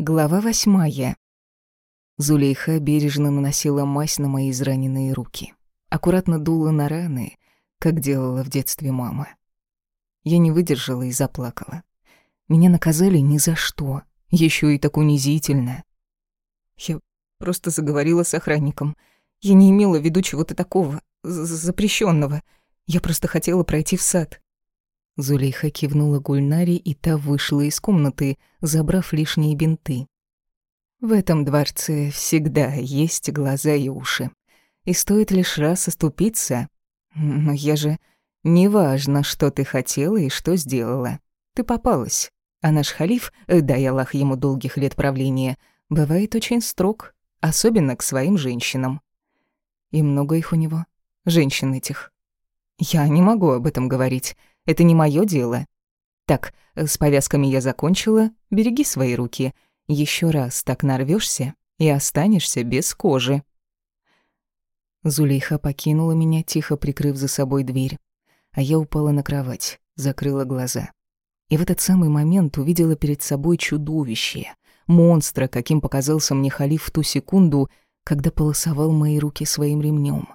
Глава восьмая. Зулейха бережно наносила мазь на мои израненные руки. Аккуратно дула на раны, как делала в детстве мама. Я не выдержала и заплакала. Меня наказали ни за что, еще и так унизительно. Я просто заговорила с охранником. Я не имела в виду чего-то такого, запрещенного. Я просто хотела пройти в сад. Зулейха кивнула Гульнаре, и та вышла из комнаты, забрав лишние бинты. В этом дворце всегда есть глаза и уши. И стоит лишь раз оступиться. Но я же... Неважно, что ты хотела и что сделала. Ты попалась. А наш халиф, э, дай Аллах ему долгих лет правления, бывает очень строг, особенно к своим женщинам. И много их у него, женщин этих. Я не могу об этом говорить. Это не мое дело. Так, с повязками я закончила. Береги свои руки. Еще раз так нарвешься и останешься без кожи. Зулейха покинула меня, тихо прикрыв за собой дверь. А я упала на кровать, закрыла глаза. И в этот самый момент увидела перед собой чудовище, монстра, каким показался мне халиф в ту секунду, когда полосовал мои руки своим ремнем.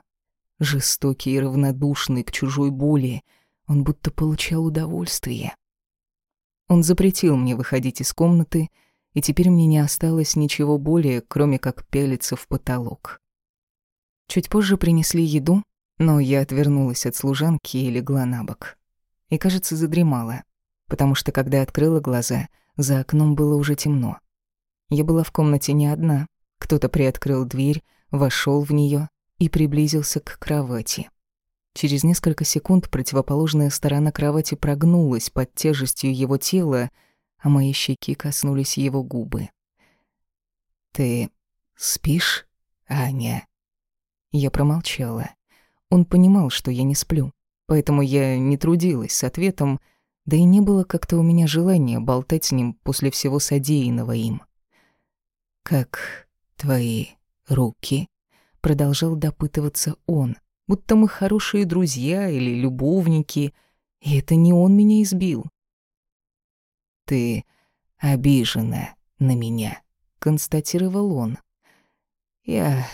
Жестокий и равнодушный к чужой боли, он будто получал удовольствие. Он запретил мне выходить из комнаты, и теперь мне не осталось ничего более, кроме как пялиться в потолок. Чуть позже принесли еду, но я отвернулась от служанки и легла на бок. И, кажется, задремала, потому что, когда открыла глаза, за окном было уже темно. Я была в комнате не одна. Кто-то приоткрыл дверь, вошел в нее и приблизился к кровати. Через несколько секунд противоположная сторона кровати прогнулась под тяжестью его тела, а мои щеки коснулись его губы. «Ты спишь, Аня?» Я промолчала. Он понимал, что я не сплю, поэтому я не трудилась с ответом, да и не было как-то у меня желания болтать с ним после всего содеянного им. «Как твои руки?» — продолжал допытываться он, будто мы хорошие друзья или любовники, и это не он меня избил. «Ты обижена на меня», — констатировал он. «Я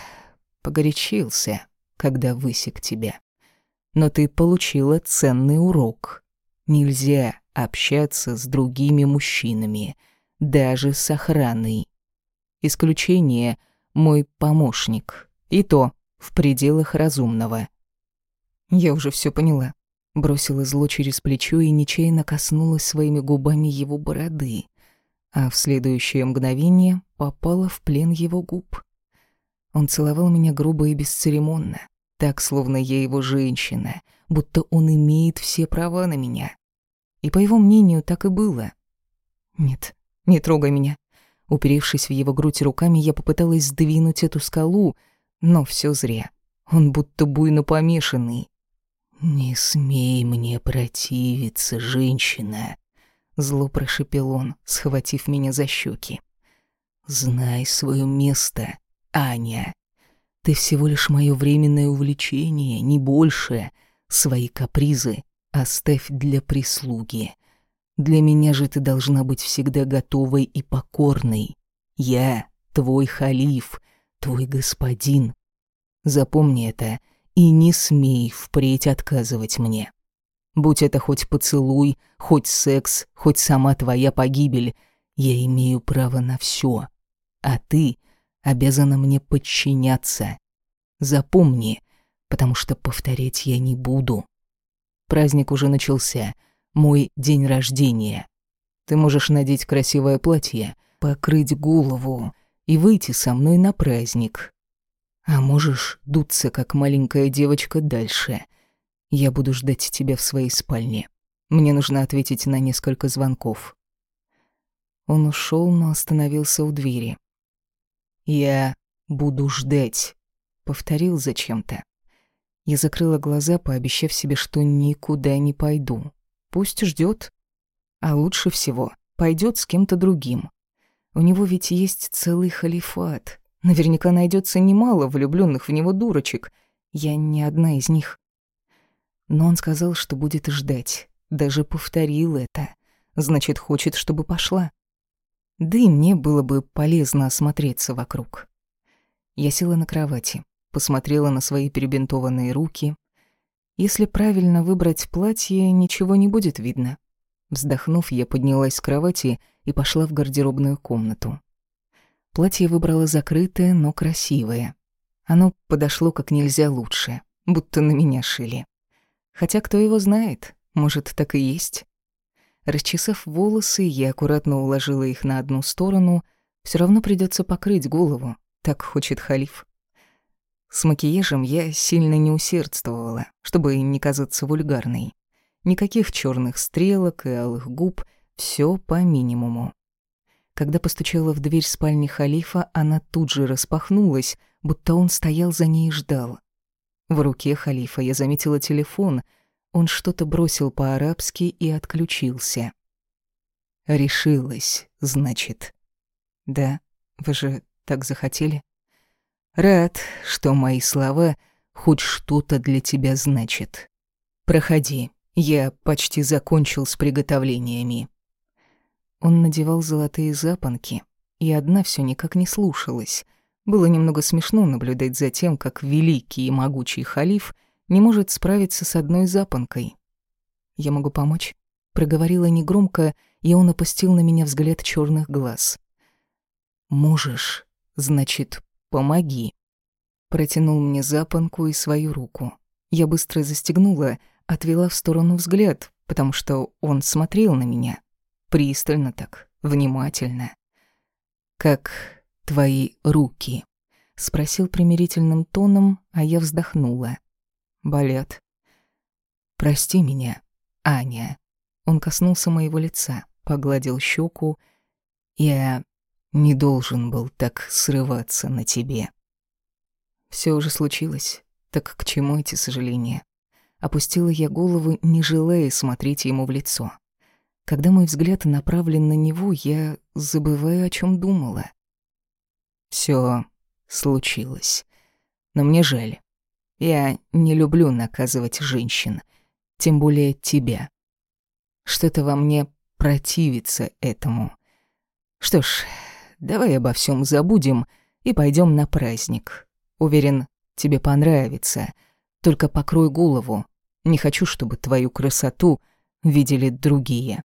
погорячился, когда высек тебя. Но ты получила ценный урок. Нельзя общаться с другими мужчинами, даже с охраной. Исключение — мой помощник, и то в пределах разумного. Я уже все поняла. Бросила зло через плечо и нечаянно коснулась своими губами его бороды, а в следующее мгновение попала в плен его губ. Он целовал меня грубо и бесцеремонно, так, словно я его женщина, будто он имеет все права на меня. И, по его мнению, так и было. «Нет, не трогай меня». Уперевшись в его грудь руками, я попыталась сдвинуть эту скалу, но все зря. Он будто буйно помешанный. «Не смей мне противиться, женщина!» Зло прошипел он, схватив меня за щеки. «Знай свое место, Аня. Ты всего лишь мое временное увлечение, не больше. Свои капризы оставь для прислуги. Для меня же ты должна быть всегда готовой и покорной. Я твой халиф, твой господин. Запомни это и не смей впредь отказывать мне. Будь это хоть поцелуй, хоть секс, хоть сама твоя погибель, я имею право на все, а ты обязана мне подчиняться. Запомни, потому что повторять я не буду. Праздник уже начался, мой день рождения. Ты можешь надеть красивое платье, покрыть голову, и выйти со мной на праздник. А можешь дуться, как маленькая девочка, дальше. Я буду ждать тебя в своей спальне. Мне нужно ответить на несколько звонков». Он ушел, но остановился у двери. «Я буду ждать», — повторил зачем-то. Я закрыла глаза, пообещав себе, что никуда не пойду. Пусть ждет, а лучше всего пойдет с кем-то другим. У него ведь есть целый халифат. Наверняка найдется немало влюбленных в него дурочек. Я не одна из них. Но он сказал, что будет ждать. Даже повторил это. Значит, хочет, чтобы пошла. Да и мне было бы полезно осмотреться вокруг. Я села на кровати, посмотрела на свои перебинтованные руки. Если правильно выбрать платье, ничего не будет видно. Вздохнув, я поднялась с кровати и пошла в гардеробную комнату. Платье выбрала закрытое, но красивое. Оно подошло как нельзя лучше, будто на меня шили. Хотя кто его знает, может, так и есть. Расчесав волосы, я аккуратно уложила их на одну сторону. Все равно придется покрыть голову, так хочет халиф. С макияжем я сильно не усердствовала, чтобы не казаться вульгарной. Никаких черных стрелок и алых губ, все по минимуму. Когда постучала в дверь спальни халифа, она тут же распахнулась, будто он стоял за ней и ждал. В руке халифа я заметила телефон. Он что-то бросил по-арабски и отключился. «Решилась, значит». «Да, вы же так захотели?» «Рад, что мои слова хоть что-то для тебя значат. Проходи, я почти закончил с приготовлениями». Он надевал золотые запонки, и одна все никак не слушалась. Было немного смешно наблюдать за тем, как великий и могучий халиф не может справиться с одной запонкой. «Я могу помочь?» Проговорила негромко, и он опустил на меня взгляд черных глаз. «Можешь, значит, помоги». Протянул мне запонку и свою руку. Я быстро застегнула, отвела в сторону взгляд, потому что он смотрел на меня. Пристально так, внимательно. «Как твои руки?» — спросил примирительным тоном, а я вздохнула. «Болят». «Прости меня, Аня». Он коснулся моего лица, погладил щеку. «Я не должен был так срываться на тебе». Все уже случилось, так к чему эти сожаления? Опустила я голову, не желая смотреть ему в лицо. Когда мой взгляд направлен на него, я забываю, о чем думала. Все случилось. Но мне жаль. Я не люблю наказывать женщин, тем более тебя. Что-то во мне противится этому. Что ж, давай обо всем забудем и пойдем на праздник. Уверен, тебе понравится. Только покрой голову. Не хочу, чтобы твою красоту видели другие.